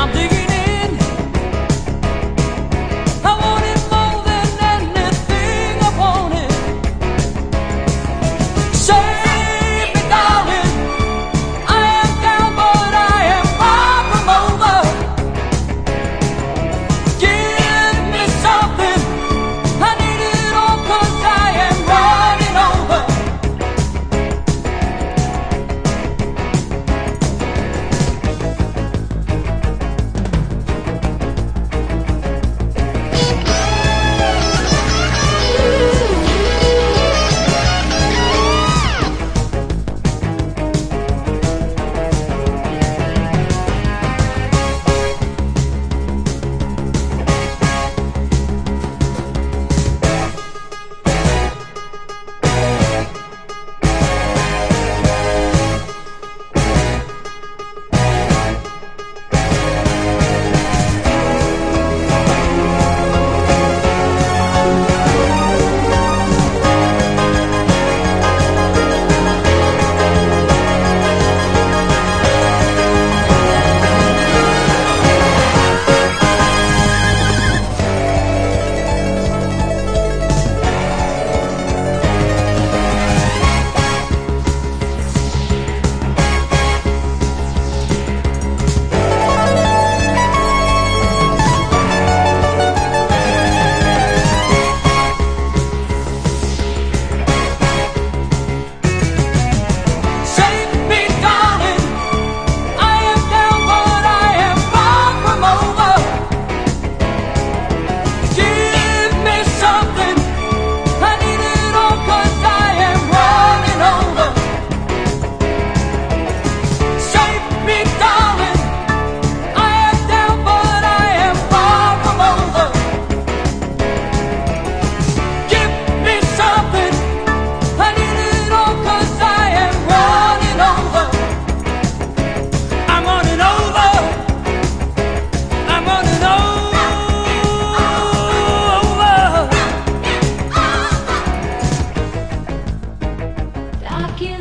I'm digging.